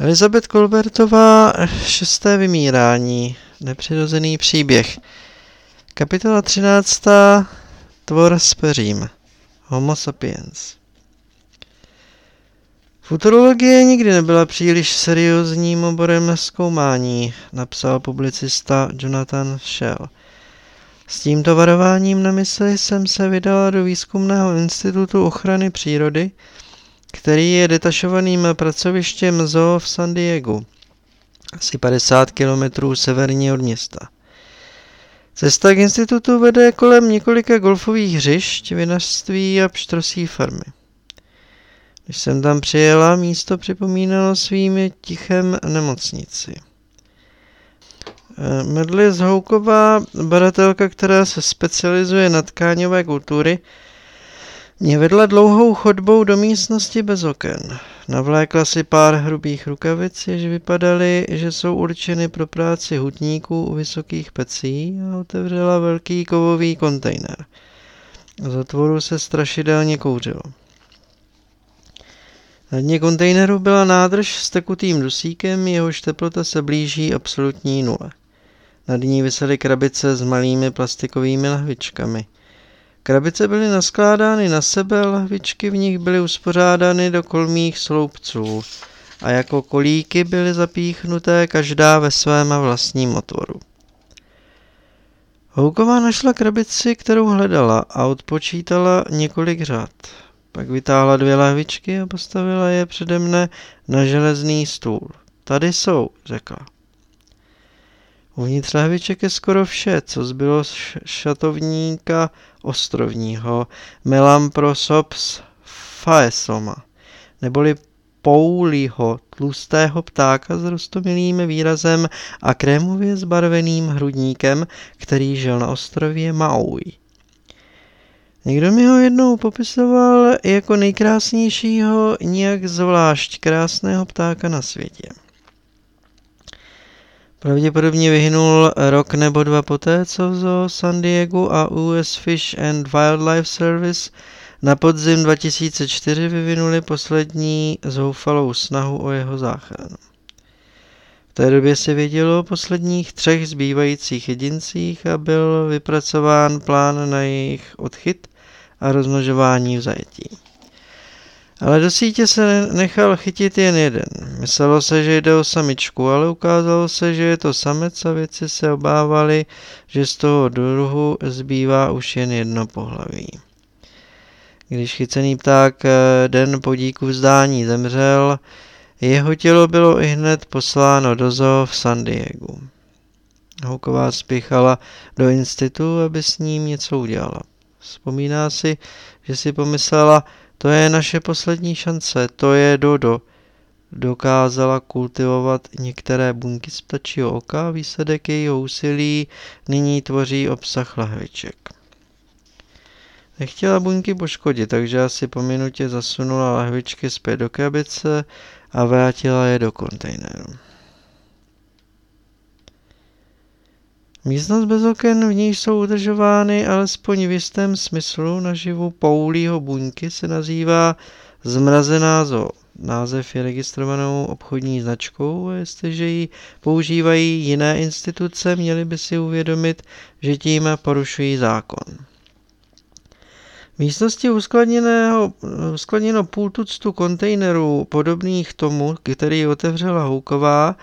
Elizabeth Colbertová, šesté vymírání, nepřirozený příběh. Kapitola 13. Tvor s peřím. Homo sapiens. Futurologie nikdy nebyla příliš seriózním oborem zkoumání, napsal publicista Jonathan Shell. S tímto varováním na mysli jsem se vydala do výzkumného institutu ochrany přírody, který je detašovaným pracovištěm zoo v San Diego, asi 50 kilometrů severně od města. Cesta k institutu vede kolem několika golfových hřišť, vinařství a pštrosí farmy. Když jsem tam přijela, místo připomínalo svým tichem nemocnici. Medlis Houková, badatelka, která se specializuje na tkáňové kultury, mě vedla dlouhou chodbou do místnosti bez oken. Navlékla si pár hrubých rukavic, jež vypadaly, že jsou určeny pro práci hutníků u vysokých pecí a otevřela velký kovový kontejner. Z otvoru se strašidelně kouřilo. Na dně kontejneru byla nádrž s tekutým dusíkem, jehož teplota se blíží absolutní nule. Nad ní visely krabice s malými plastikovými lahvičkami – Krabice byly naskládány na sebe, lahvičky v nich byly uspořádány do kolmých sloupců a jako kolíky byly zapíchnuté každá ve svém vlastním otvoru. Houková našla krabici, kterou hledala a odpočítala několik řad. Pak vytáhla dvě lahvičky a postavila je přede mne na železný stůl. Tady jsou, řekla. Uvnitř lahviček je skoro vše, co zbylo z šatovníka ostrovního Melamprosops faesoma, neboli poulího, tlustého ptáka s rostomilým výrazem a krémově zbarveným hrudníkem, který žil na ostrově Maui. Někdo mi ho jednou popisoval jako nejkrásnějšího, nijak zvlášť krásného ptáka na světě. Pravděpodobně vyhynul rok nebo dva poté, co zo San Diego a US Fish and Wildlife Service na podzim 2004 vyvinuli poslední zoufalou snahu o jeho záchranu. V té době se vědělo o posledních třech zbývajících jedincích a byl vypracován plán na jejich odchyt a rozmnožování v zajetí. Ale do sítě se nechal chytit jen jeden. Myslelo se, že jde o samičku, ale ukázalo se, že je to samec a věci se obávali, že z toho druhu zbývá už jen jedno pohlaví. Když chycený pták eh, den po díku vzdání zemřel, jeho tělo bylo i hned posláno do zoo v San Diego. Houková spěchala do institutu, aby s ním něco udělala. Vzpomíná si, že si pomyslela, to je naše poslední šance, to je Dodo. Dokázala kultivovat některé buňky z ptačího oka, výsledek jejího úsilí nyní tvoří obsah lahviček. Nechtěla buňky poškodit, takže asi po minutě zasunula lahvičky zpět do krabice a vrátila je do kontejneru. Místnost bez oken, v níž jsou udržovány alespoň v jistém smyslu naživu poulího buňky, se nazývá zmrazená zoo. Název je registrovanou obchodní značkou a jestliže ji používají jiné instituce, měli by si uvědomit, že tím porušují zákon. Místnosti uskladněno půl tuctu kontejnerů podobných tomu, který otevřela Houková,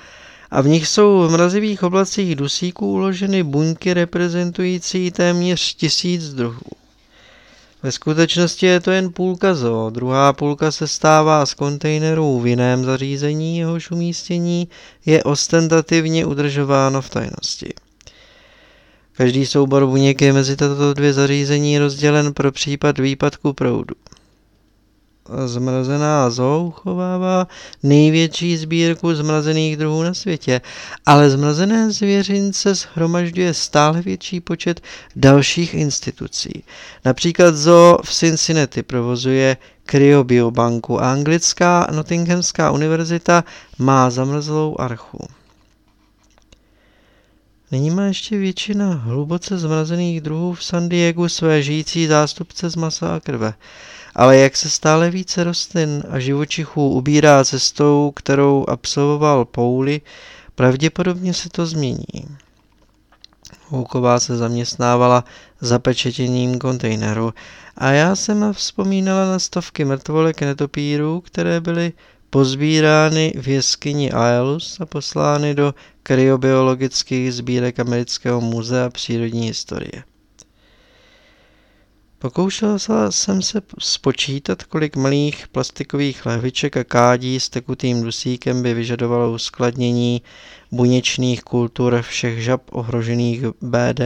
a v nich jsou v mrazivých oblacích dusíků uloženy buňky reprezentující téměř tisíc druhů. Ve skutečnosti je to jen půlka zoo, druhá půlka se stává z kontejnerů v jiném zařízení, jehož umístění je ostentativně udržováno v tajnosti. Každý soubor buněk je mezi tato dvě zařízení rozdělen pro případ výpadku proudu zmrazená zoo uchovává největší sbírku zmrazených druhů na světě, ale zmrazené zvěřince shromažďuje stále větší počet dalších institucí. Například zoo v Cincinnati provozuje kryobiobanku a anglická Nottinghamská univerzita má zamrzlou archu. Nyní má ještě většina hluboce zmrazených druhů v San Diego své žijící zástupce z masa a krve ale jak se stále více rostlin a živočichů ubírá cestou, kterou absolvoval Pouli, pravděpodobně se to změní. Houková se zaměstnávala zapečetěním kontejneru a já jsem vzpomínala na stovky mrtvolek netopírů, které byly pozbírány v jeskyni Aelus a poslány do kryobiologických sbírek Amerického muzea přírodní historie. Pokoušel jsem se spočítat, kolik malých plastikových lahviček a kádí s tekutým dusíkem by vyžadovalo uskladnění buněčných kultur všech žab ohrožených BD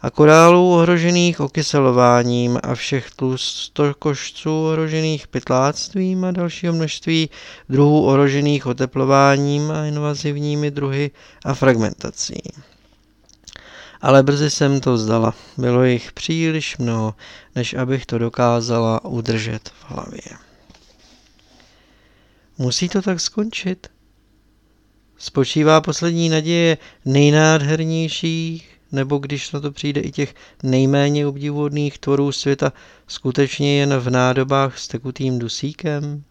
a korálů ohrožených okyselováním a všech tlustokošců ohrožených pytláctvím a dalšího množství druhů ohrožených oteplováním a invazivními druhy a fragmentací. Ale brzy jsem to zdala. Bylo jich příliš mnoho, než abych to dokázala udržet v hlavě. Musí to tak skončit? Spočívá poslední naděje nejnádhernějších, nebo když na to přijde i těch nejméně obdivuhodných tvorů světa, skutečně jen v nádobách s tekutým dusíkem?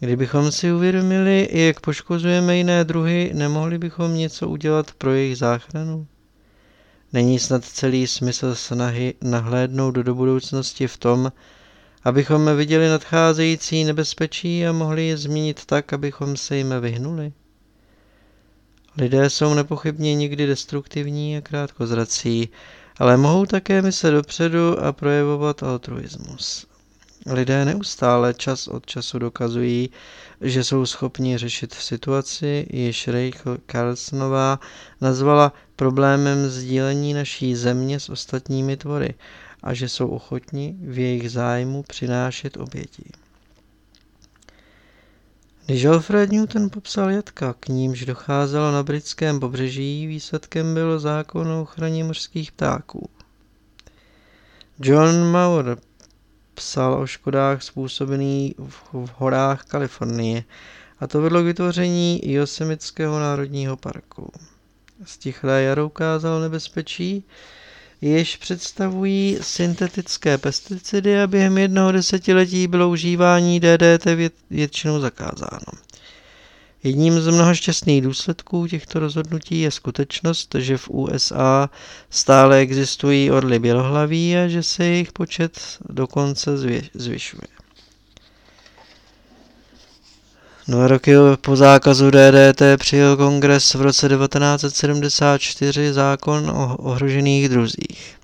Kdybychom si uvědomili, jak poškozujeme jiné druhy, nemohli bychom něco udělat pro jejich záchranu? Není snad celý smysl snahy nahlédnout do budoucnosti v tom, abychom viděli nadcházející nebezpečí a mohli je změnit tak, abychom se jim vyhnuli? Lidé jsou nepochybně někdy destruktivní a krátkozrací, ale mohou také myslet dopředu a projevovat altruismus. Lidé neustále čas od času dokazují, že jsou schopni řešit situaci, jež Rachel Carlsonová nazvala problémem sdílení naší země s ostatními tvory a že jsou ochotni v jejich zájmu přinášet oběti. Když Alfred Newton popsal jatka, k nímž docházelo na britském pobřeží, výsledkem byl zákon o ochraně mořských ptáků. John Maurer psal o škodách způsobených v horách Kalifornie a to vedlo k vytvoření Yosemiteckého národního parku. Stichlé jaro ukázalo nebezpečí, jež představují syntetické pesticidy a během jednoho desetiletí bylo užívání DDT většinou zakázáno. Jedním z mnoha šťastných důsledků těchto rozhodnutí je skutečnost, že v USA stále existují orly bělohlaví a že se jejich počet dokonce zvyšuje. Dva roky po zákazu DDT přijel kongres v roce 1974 zákon o ohrožených druzích.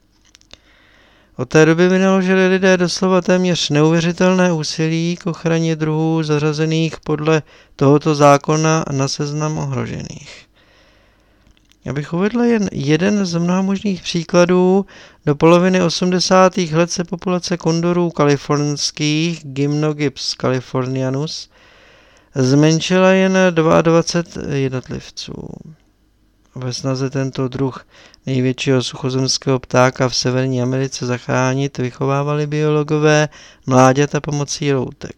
Od té doby vynaložili lidé doslova téměř neuvěřitelné úsilí k ochraně druhů zařazených podle tohoto zákona na seznam ohrožených. Abych uvedl jen jeden z mnoha možných příkladů, do poloviny 80. let se populace kondorů kalifornských Gymnogyps californianus zmenšila jen 22 jednotlivců. Ve snaze tento druh největšího suchozemského ptáka v Severní Americe zachránit vychovávali biologové mláďata pomocí loutek.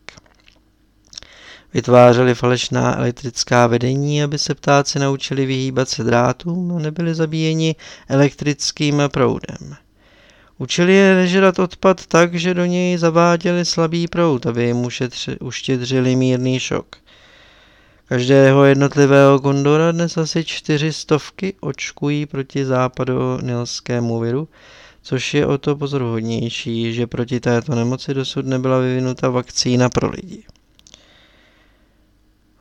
Vytvářeli falešná elektrická vedení, aby se ptáci naučili vyhýbat se drátům a nebyli zabíjeni elektrickým proudem. Učili je nežrat odpad tak, že do něj zaváděli slabý proud, aby jim uštědřili mírný šok. Každého jednotlivého gondora dnes asi čtyři stovky očkují proti západonilskému viru, což je o to pozoruhodnější, že proti této nemoci dosud nebyla vyvinuta vakcína pro lidi.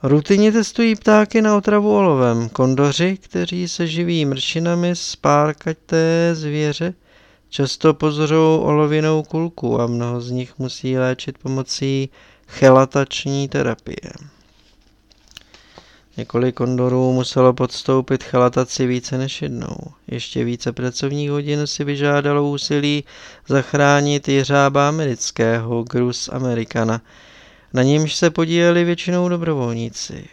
Rutině testují ptáky na otravu olovem. Kondoři, kteří se živí mršinami z párkaté zvěře, často pozorují olovinou kulku a mnoho z nich musí léčit pomocí chelatační terapie. Několik kondorů muselo podstoupit chalataci více než jednou. Ještě více pracovních hodin si vyžádalo úsilí zachránit jeřába amerického, Grus Americana. Na němž se podíleli většinou dobrovolníci.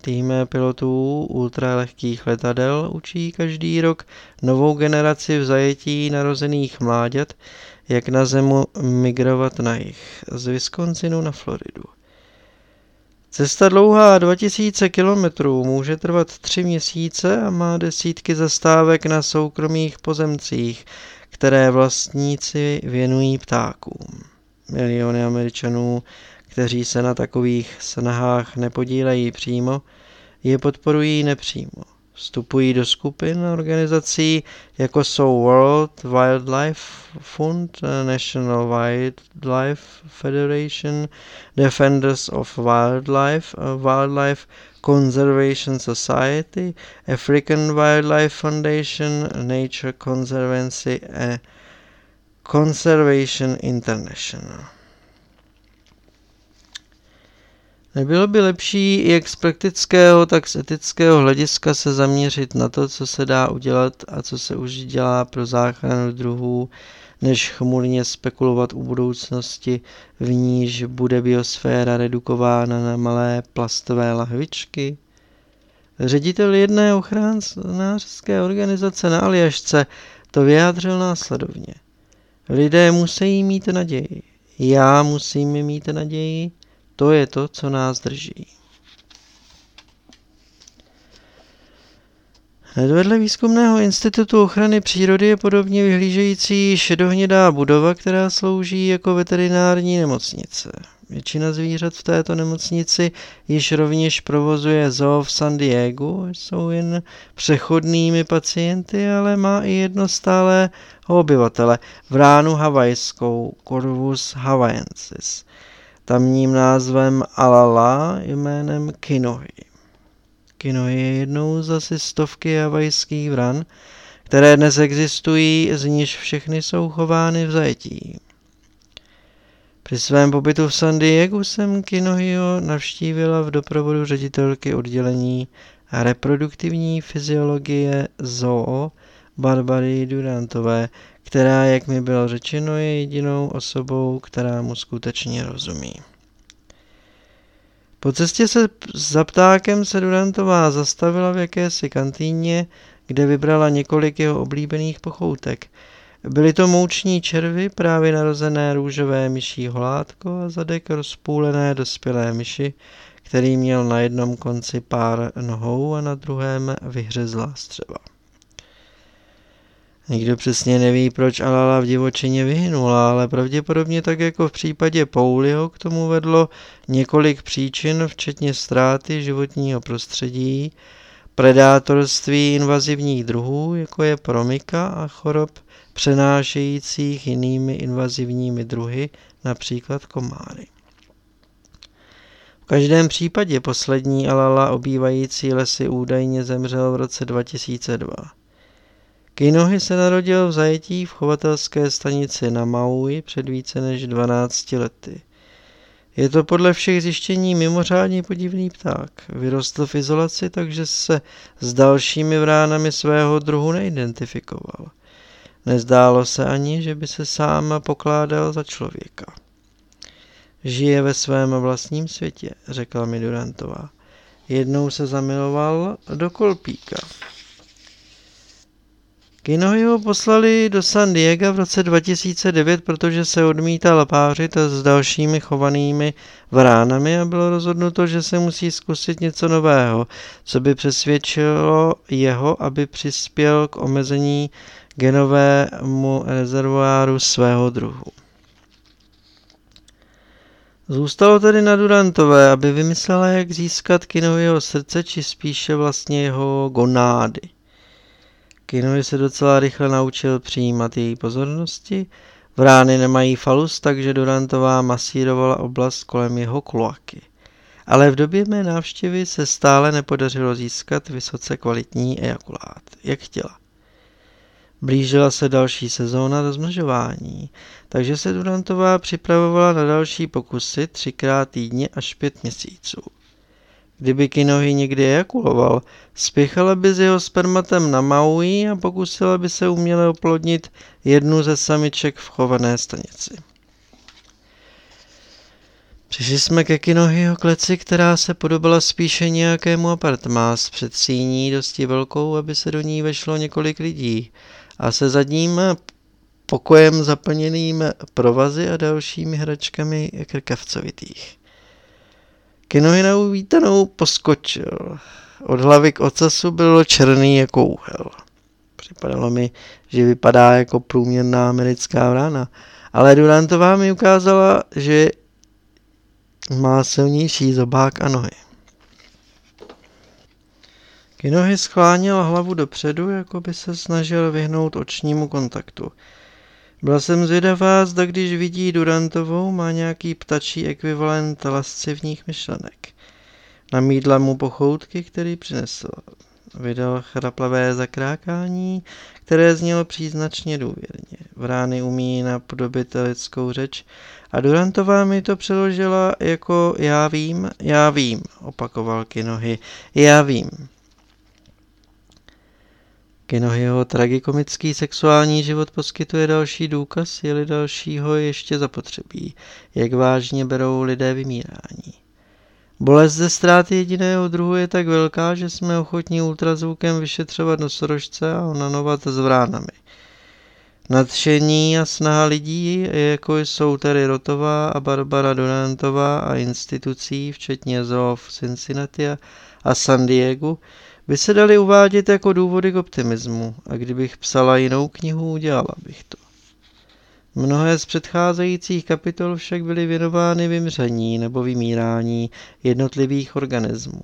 Tým pilotů ultralehkých letadel učí každý rok novou generaci v zajetí narozených mláďat, jak na zemu migrovat na jich, z Wisconsinu na Floridu. Cesta dlouhá 2000 kilometrů může trvat tři měsíce a má desítky zastávek na soukromých pozemcích, které vlastníci věnují ptákům. Miliony Američanů, kteří se na takových snahách nepodílejí přímo, je podporují nepřímo. Vstupují do skupin organizací, jako jsou World Wildlife Fund, National Wildlife Federation, Defenders of Wildlife, Wildlife Conservation Society, African Wildlife Foundation, Nature Conservancy a Conservation International. Nebylo by lepší jak z praktického, tak z etického hlediska se zaměřit na to, co se dá udělat a co se už dělá pro záchranu druhů, než chmurně spekulovat u budoucnosti, v níž bude biosféra redukována na malé plastové lahvičky? Ředitel jedné ochránářské organizace na Aljašce to vyjádřil následovně. Lidé musí mít naději. Já musím mít naději, to je to, co nás drží. Hned vedle výzkumného institutu ochrany přírody je podobně vyhlížející šedohnědá budova, která slouží jako veterinární nemocnice. Většina zvířat v této nemocnici již rovněž provozuje zoo v San Diego, jsou jen přechodnými pacienty, ale má i jedno stále obyvatele, vránu havajskou, Corvus hawaiensis tamním názvem Alala jménem Kinohi. Kinohi je jednou z asi stovky havajských vran, které dnes existují, z níž všechny jsou chovány v zajetí. Při svém pobytu v San Diego jsem Kinohio navštívila v doprovodu ředitelky oddělení reproduktivní fyziologie zoo Barbary Durantové, která, jak mi bylo řečeno, je jedinou osobou, která mu skutečně rozumí. Po cestě se za ptákem se Durantová zastavila v jakési kantýně, kde vybrala několik jeho oblíbených pochoutek. Byly to mouční červy, právě narozené růžové myší holátko a zadek rozpůlené dospělé myši, který měl na jednom konci pár nohou a na druhém vyhřezlá střeva. Nikdo přesně neví, proč Alala v divočině vyhynula, ale pravděpodobně tak jako v případě Pauliho k tomu vedlo několik příčin, včetně ztráty životního prostředí, predátorství invazivních druhů, jako je promika a chorob přenášejících jinými invazivními druhy, například komáry. V každém případě poslední Alala obývající lesy údajně zemřel v roce 2002. Kinohy se narodil v zajetí v chovatelské stanici na Maui před více než 12 lety. Je to podle všech zjištění mimořádně podivný pták. Vyrostl v izolaci, takže se s dalšími vránami svého druhu neidentifikoval. Nezdálo se ani, že by se sám pokládal za člověka. Žije ve svém vlastním světě, řekla mi Durantová. Jednou se zamiloval do kolpíka. Kinohy ho poslali do San Diego v roce 2009, protože se odmítal pářit s dalšími chovanými vránami a bylo rozhodnuto, že se musí zkusit něco nového, co by přesvědčilo jeho, aby přispěl k omezení genovému rezervoáru svého druhu. Zůstalo tedy na Durantové, aby vymyslela, jak získat Kinovyho srdce, či spíše vlastně jeho gonády. Kinovi se docela rychle naučil přijímat její pozornosti. Vrány nemají falus, takže Durantová masírovala oblast kolem jeho kloaky. Ale v době mé návštěvy se stále nepodařilo získat vysoce kvalitní ejakulát, jak chtěla. Blížila se další sezóna rozmnožování, takže se Durantová připravovala na další pokusy třikrát týdně až pět měsíců. Kdyby Kinohy někdy ejakuloval, spěchala by s jeho spermatem na Maui a pokusila by se uměle oplodnit jednu ze samiček v chované stanici. Přišli jsme ke Kinohyho kleci, která se podobala spíše nějakému apartmá s předsíní dosti velkou, aby se do ní vešlo několik lidí a se zadním pokojem zaplněným provazy a dalšími hračkami krkavcovitých. Kinohinou vítanou poskočil. Od hlavy k ocasu bylo černý jako úhel. Při Připadalo mi, že vypadá jako průměrná americká vrána. Ale Durantová mi ukázala, že má silnější zobák a nohy. Kinohy skláněl hlavu dopředu, jako by se snažil vyhnout očnímu kontaktu. Byla jsem zvědavá, zda když vidí Durantovou, má nějaký ptačí ekvivalent lascivních myšlenek. Namídla mu pochoutky, který přinesl. Vydal chraplavé zakrákání, které znělo příznačně důvěrně. Vrány umí napodobit lidskou řeč a Durantová mi to přeložila jako já vím, já vím, opakoval Kinohy, já vím. Kinohyho tragikomický sexuální život poskytuje další důkaz, je-li dalšího ještě zapotřebí, jak vážně berou lidé vymírání. Bolest ze ztráty jediného druhu je tak velká, že jsme ochotní ultrazvukem vyšetřovat nosorožce a onanovat s vránami. Nadšení a snaha lidí, jako jsou Terry Rotová a Barbara Donantová a institucí, včetně zoo v Cincinnati a San Diego, by se dali uvádět jako důvody k optimismu a kdybych psala jinou knihu, udělala bych to. Mnohé z předcházejících kapitol však byly věnovány vymření nebo vymírání jednotlivých organismů.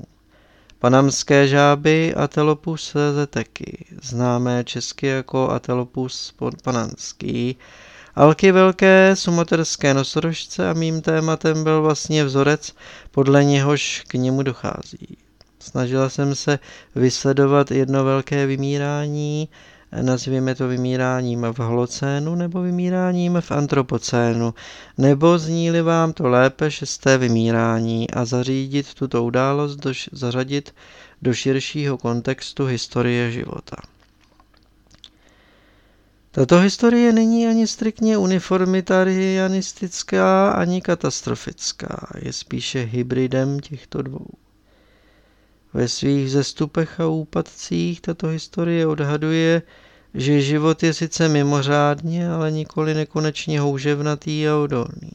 Panamské žáby Atelopus zeteky, známé česky jako Atelopus panamský, Alky velké sumaterské nosorožce a mým tématem byl vlastně vzorec, podle něhož k němu dochází. Snažila jsem se vysledovat jedno velké vymírání, nazvěme to vymíráním v holocénu nebo vymíráním v antropocénu, nebo zní-li vám to lépe šesté vymírání a zařídit tuto událost, do, zařadit do širšího kontextu historie života. Tato historie není ani striktně uniformitarianistická, ani katastrofická, je spíše hybridem těchto dvou. Ve svých zestupech a úpadcích tato historie odhaduje, že život je sice mimořádně, ale nikoli nekonečně houževnatý a odolný.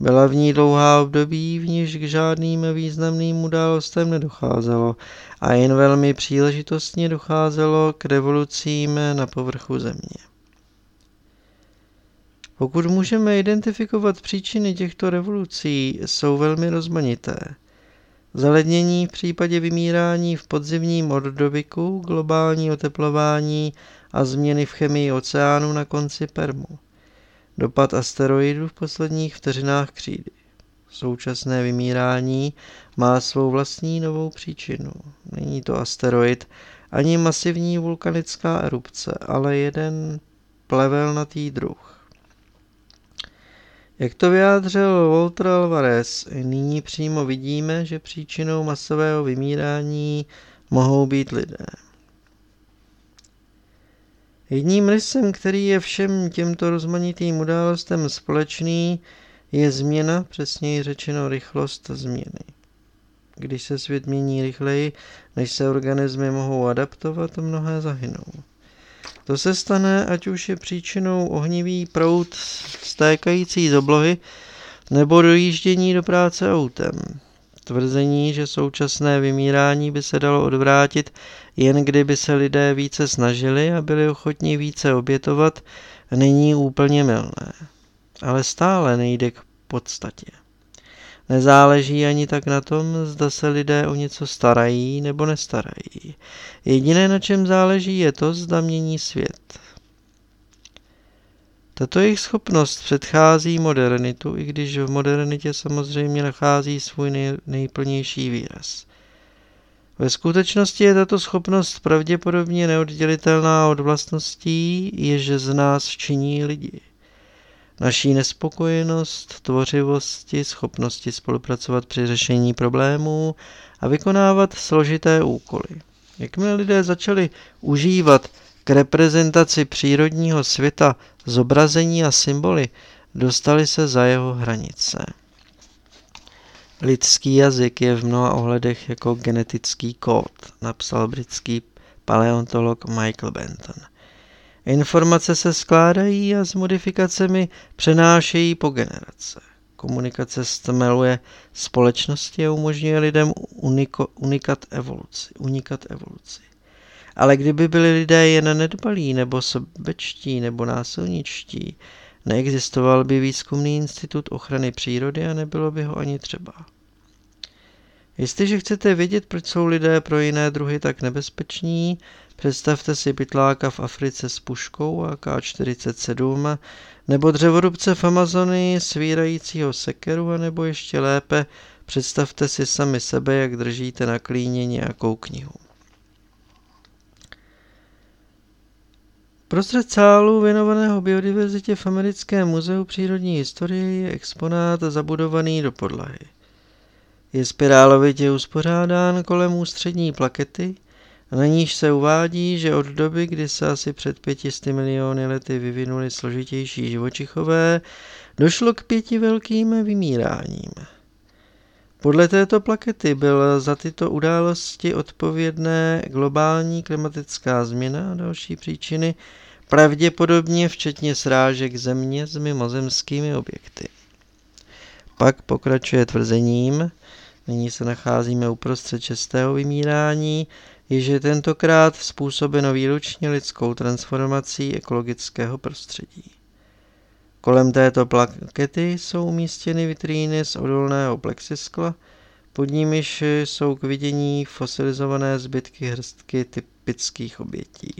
Byla v ní dlouhá období, v níž k žádným významným událostem nedocházelo a jen velmi příležitostně docházelo k revolucím na povrchu země. Pokud můžeme identifikovat příčiny těchto revolucí, jsou velmi rozmanité – Zalednění v případě vymírání v podzimním ordoviku, globální oteplování a změny v chemii oceánu na konci Permu. Dopad asteroidů v posledních vteřinách křídy. Současné vymírání má svou vlastní novou příčinu. Není to asteroid ani masivní vulkanická erupce, ale jeden plevelnatý druh. Jak to vyjádřil Walter Alvarez, nyní přímo vidíme, že příčinou masového vymírání mohou být lidé. Jedním rysem, který je všem těmto rozmanitým událostem společný, je změna, přesněji řečeno rychlost změny. Když se svět mění rychleji, než se organismy mohou adaptovat, mnohé zahynou. To se stane, ať už je příčinou ohnivý prout stékající z oblohy nebo dojíždění do práce autem. Tvrzení, že současné vymírání by se dalo odvrátit, jen kdyby se lidé více snažili a byli ochotní více obětovat, není úplně milné. Ale stále nejde k podstatě. Nezáleží ani tak na tom, zda se lidé o něco starají nebo nestarají. Jediné, na čem záleží, je to, zda mění svět. Tato jejich schopnost předchází modernitu, i když v modernitě samozřejmě nachází svůj nej, nejplnější výraz. Ve skutečnosti je tato schopnost pravděpodobně neoddělitelná od vlastností, jež z nás činí lidi naší nespokojenost, tvořivosti, schopnosti spolupracovat při řešení problémů a vykonávat složité úkoly. Jakmile lidé začali užívat k reprezentaci přírodního světa zobrazení a symboly, dostali se za jeho hranice. Lidský jazyk je v mnoha ohledech jako genetický kód, napsal britský paleontolog Michael Benton. Informace se skládají a s modifikacemi přenášejí po generace. Komunikace stmeluje společnosti a umožňuje lidem uniko, unikat evoluci, unikat evoluci. Ale kdyby byli lidé jen nedbalí, nebo sobečtí, nebo násilničtí, neexistoval by výzkumný institut ochrany přírody a nebylo by ho ani třeba. Jestliže chcete vědět, proč jsou lidé pro jiné druhy tak nebezpeční, představte si pytláka v Africe s puškou AK-47 nebo dřevorubce v Amazonii svírajícího sekeru, a nebo ještě lépe, představte si sami sebe, jak držíte na klíně nějakou knihu. Prostřed sálu věnovaného biodiverzitě v Americkém muzeu přírodní historie je exponát zabudovaný do podlahy. Je spirálovitě uspořádán kolem ústřední plakety, na níž se uvádí, že od doby, kdy se asi před 500 miliony lety vyvinuli složitější živočichové, došlo k pěti velkým vymíráním. Podle této plakety byl za tyto události odpovědné globální klimatická změna a další příčiny, pravděpodobně včetně srážek země s mimozemskými objekty. Pak pokračuje tvrzením, nyní se nacházíme uprostřed šestého vymírání, jež je tentokrát způsobeno výlučně lidskou transformací ekologického prostředí. Kolem této plakety jsou umístěny vitríny z odolného plexiskla, pod nimiž jsou k vidění fosilizované zbytky hrstky typických obětí.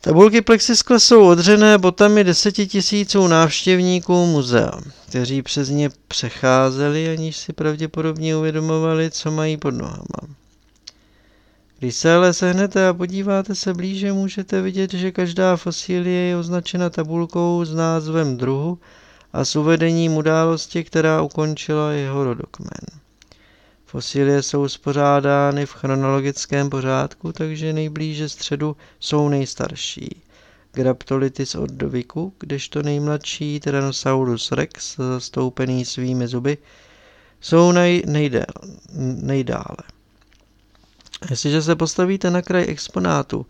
Tabulky plexiskla jsou odřené botami desetitisíců návštěvníků muzea, kteří přes ně přecházeli, aniž si pravděpodobně uvědomovali, co mají pod nohama. Když se ale sehnete a podíváte se blíže, můžete vidět, že každá fosílie je označena tabulkou s názvem druhu a s uvedením události, která ukončila jeho rodokmen. Fosílie jsou spořádány v chronologickém pořádku, takže nejblíže středu jsou nejstarší. Graptolitis od doviku, kdežto nejmladší Tyrannosaurus rex, zastoupený svými zuby, jsou nej, nejdél, nejdále. Jestliže se postavíte na kraj exponátu,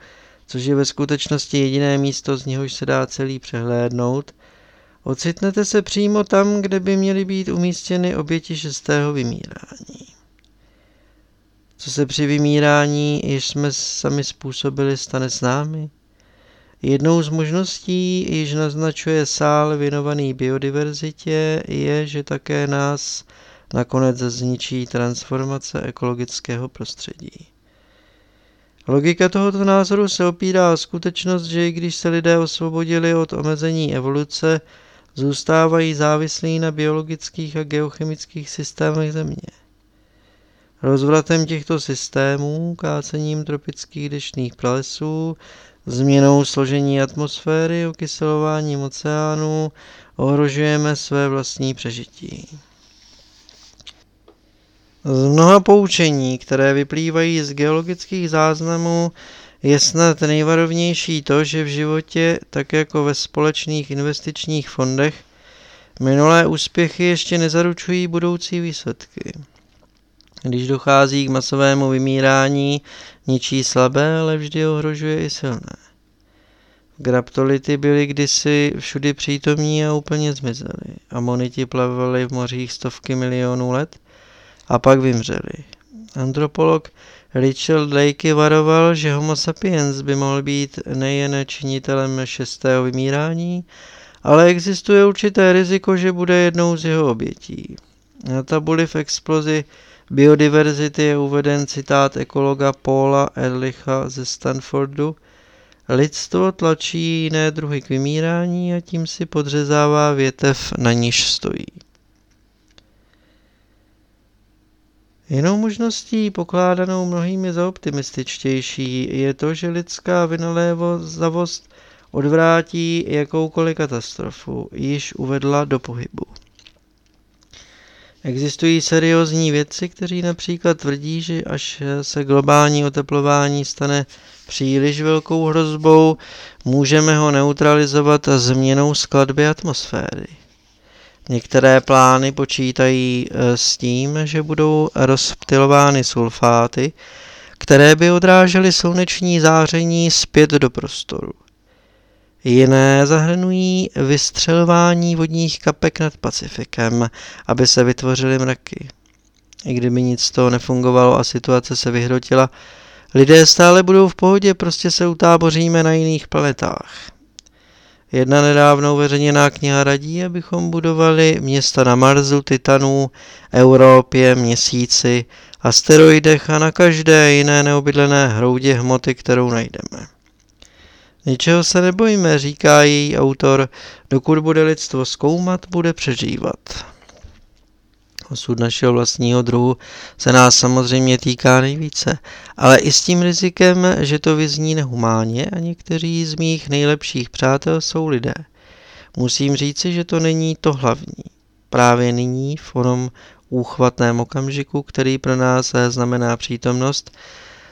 což je ve skutečnosti jediné místo, z něhož se dá celý přehlédnout, ocitnete se přímo tam, kde by měly být umístěny oběti šestého vymírání. Co se při vymírání, jež jsme sami způsobili, stane s námi? Jednou z možností, již naznačuje sál věnovaný biodiverzitě, je, že také nás nakonec zničí transformace ekologického prostředí. Logika tohoto názoru se opírá o skutečnost, že i když se lidé osvobodili od omezení evoluce, zůstávají závislí na biologických a geochemických systémech Země. Rozvratem těchto systémů, kácením tropických dešných pralesů, změnou složení atmosféry, okyselováním oceánů ohrožujeme své vlastní přežití. Z mnoha poučení, které vyplývají z geologických záznamů, je snad nejvarovnější to, že v životě, tak jako ve společných investičních fondech, minulé úspěchy ještě nezaručují budoucí výsledky. Když dochází k masovému vymírání, ničí slabé, ale vždy ohrožuje i silné. Graptolity byly kdysi všudy přítomní a úplně zmizely. Amoniti plavaly v mořích stovky milionů let a pak vymřeli. Antropolog Richard Lakey varoval, že homo sapiens by mohl být nejen činitelem šestého vymírání, ale existuje určité riziko, že bude jednou z jeho obětí. Na tabuli v explozi biodiverzity je uveden citát ekologa Paula Erlicha ze Stanfordu. Lidstvo tlačí jiné druhy k vymírání a tím si podřezává větev, na níž stojí. Jinou možností, pokládanou mnohými za optimističtější, je to, že lidská vynalévost odvrátí jakoukoliv katastrofu, již uvedla do pohybu. Existují seriózní vědci, kteří například tvrdí, že až se globální oteplování stane příliš velkou hrozbou, můžeme ho neutralizovat změnou skladby atmosféry. Některé plány počítají eh, s tím, že budou rozptilovány sulfáty, které by odrážely sluneční záření zpět do prostoru. Jiné zahrnují vystřelování vodních kapek nad Pacifikem, aby se vytvořily mraky. I kdyby nic z toho nefungovalo a situace se vyhrotila, Lidé stále budou v pohodě, prostě se utáboříme na jiných planetách. Jedna nedávno uveřejněná kniha radí, abychom budovali města na Marsu, Titanu, Evropě, Měsíci, asteroidech a na každé jiné neobydlené hroudě hmoty, kterou najdeme. Ničeho se nebojíme, říká její autor, dokud bude lidstvo zkoumat, bude přežívat. Osud našeho vlastního druhu se nás samozřejmě týká nejvíce, ale i s tím rizikem, že to vyzní nehumánně a někteří z mých nejlepších přátel jsou lidé. Musím říci, že to není to hlavní. Právě nyní, v onom úchvatném okamžiku, který pro nás znamená přítomnost,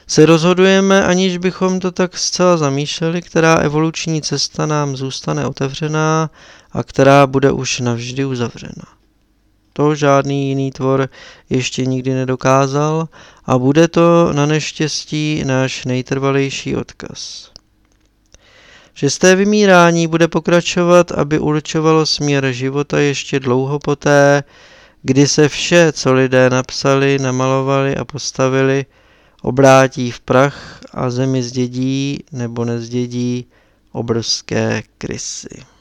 se rozhodujeme, aniž bychom to tak zcela zamýšleli, která evoluční cesta nám zůstane otevřená a která bude už navždy uzavřena. To žádný jiný tvor ještě nikdy nedokázal a bude to na neštěstí náš nejtrvalejší odkaz. Šesté vymírání bude pokračovat, aby určovalo směr života ještě dlouho poté, kdy se vše, co lidé napsali, namalovali a postavili, obrátí v prach a zemi zdědí nebo nezdědí obrovské krysy.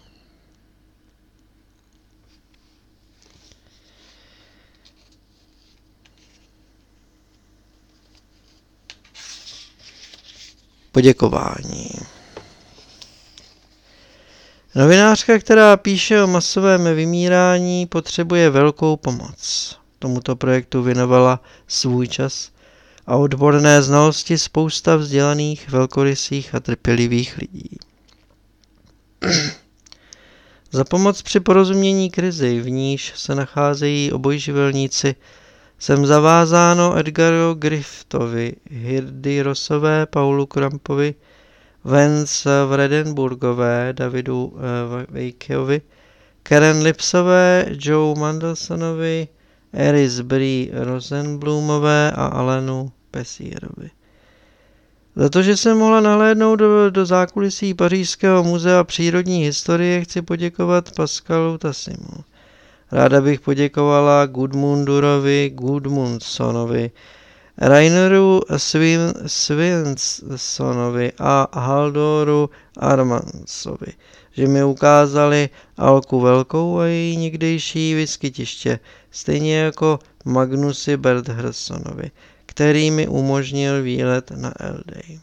Poděkování. Novinářka, která píše o masovém vymírání, potřebuje velkou pomoc. Tomuto projektu věnovala svůj čas a odborné znalosti spousta vzdělaných, velkorysých a trpělivých lidí. Za pomoc při porozumění krizi, v níž se nacházejí obojživelníci, jsem zavázáno Edgaru Griftovi, Hirdy Rosové, Paulu Krampovi, Vance Vredenburgové, Davidu uh, Vejkeovi, Karen Lipsové, Joe Mandelsonovi, Eris Brie Rosenblumové a Alenu Pesírovi. Za to, že jsem mohla nahlédnout do, do zákulisí Pařížského muzea přírodní historie, chci poděkovat Pascalu Tasimu. Ráda bych poděkovala Gudmundurovi Gudmundsonovi, Raineru Svinsonovi a Haldoru Armansovi, že mi ukázali Alku Velkou a její někdejší vyskytiště, stejně jako Magnusy Berthersonovi, který mi umožnil výlet na Eldej.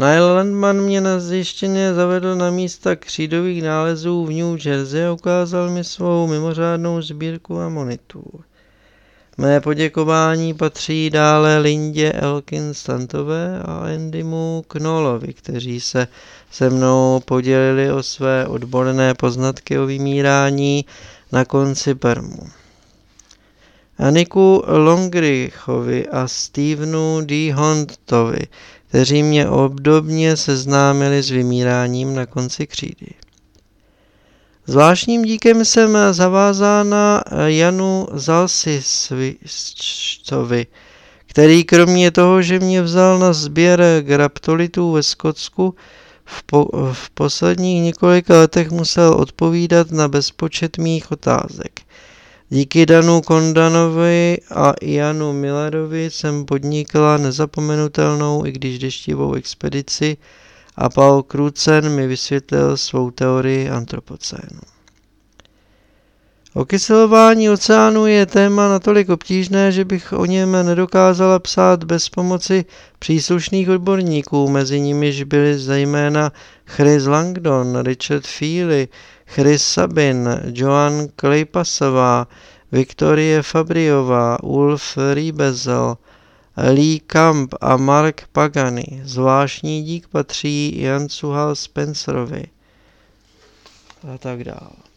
Niall Landman mě na zjištěně zavedl na místa křídových nálezů v New Jersey a ukázal mi svou mimořádnou sbírku amonitur. Mé poděkování patří dále Lindě Elkin Stantové a Andymu Knolovi, kteří se se mnou podělili o své odborné poznatky o vymírání na konci Permu. Aniku Longrichovi a Stevenu D. Hontovi, kteří mě obdobně seznámili s vymíráním na konci křídy. Zvláštním díkem jsem zavázána Janu Zalsisovi, který kromě toho, že mě vzal na sběr graptolitů ve Skotsku, v, po, v posledních několika letech musel odpovídat na bezpočet mých otázek. Díky Danu Kondanovi a Janu Millerovi jsem podnikla nezapomenutelnou, i když deštivou expedici a Paul Krucen mi vysvětlil svou teorii antropocénu. Okyselování oceánu je téma natolik obtížné, že bych o něm nedokázala psát bez pomoci příslušných odborníků, mezi nimiž byli zejména Chris Langdon, Richard Feely, Chris Sabin, Joan Klejpasová, Viktorie Fabriová, Ulf Riebezel, Lee Camp a Mark Pagani. Zvláštní dík patří Jan Suhal Spencerovi a tak dále.